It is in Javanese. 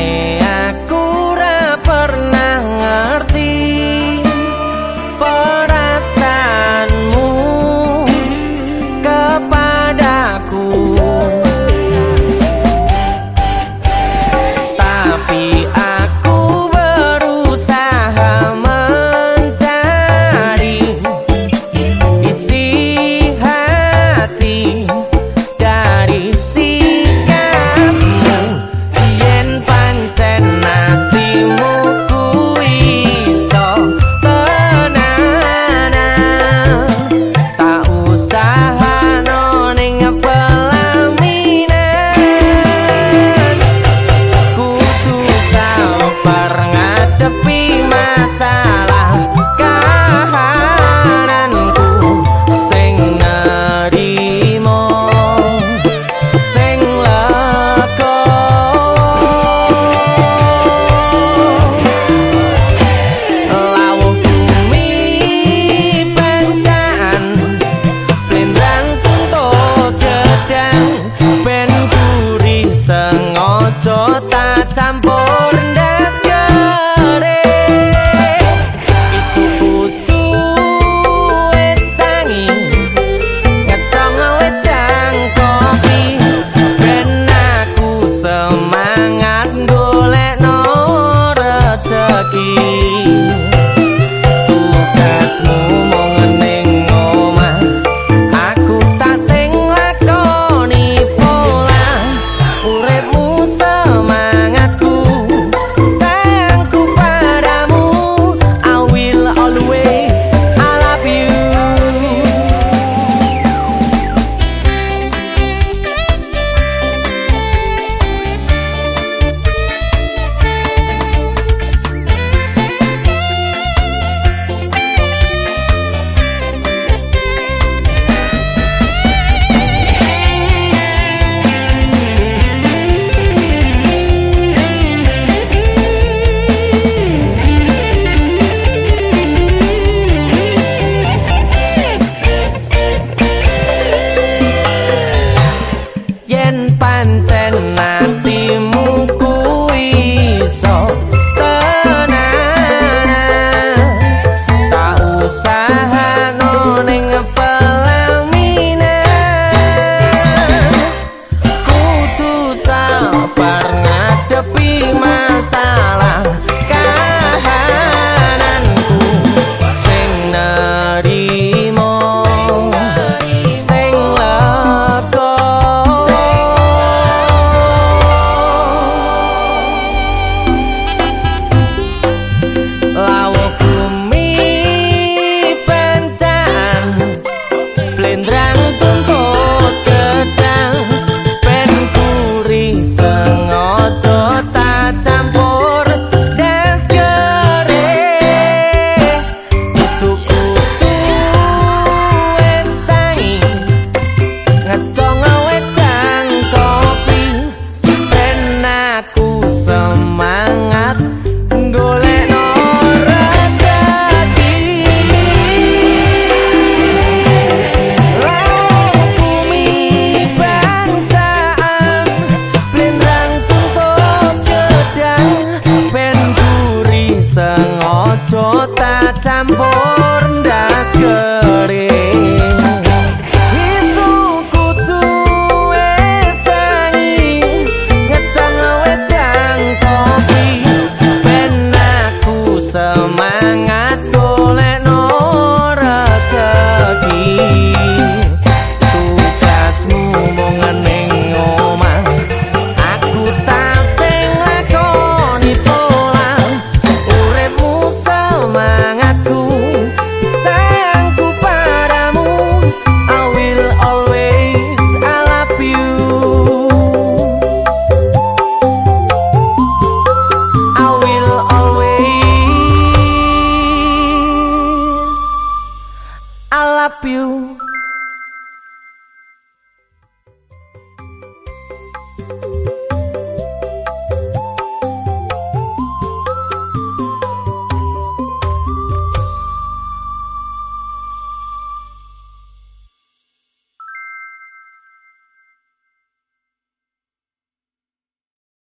ne aku ra pernah ngerti perasaanmu kepadaku. Time tambor.